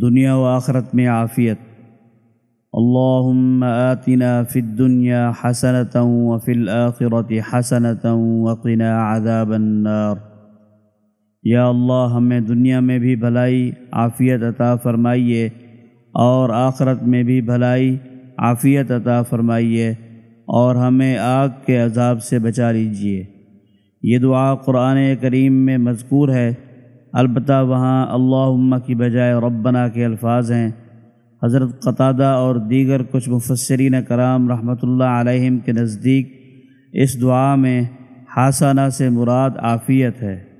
دنیا و آخرت میں عافیت۔ اللہم آتنا فی الدنیا حسنتا وفی الآخرت حسنتا وقنا عذاب النار۔ یا اللہ، ہمیں دنیا میں بھی بھلائی، عافیت عطا فرمائیے اور آخرت میں بھی بھلائی، عافیت عطا فرمائیے اور ہمیں آگ کے عذاب سے بچا لیجیے۔ یہ دعا قرآن کریم میں مذکور ہے۔ البتہ وہاں اللہم کی بجائے ربنا کے الفاظ ہیں۔ حضرت قطادہ اور دیگر کچھ مفسرین کرام رحمۃ اللہ علیہم کے نزدیک اس دعا میں حاسانہ سے مراد عافیت ہے۔